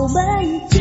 我们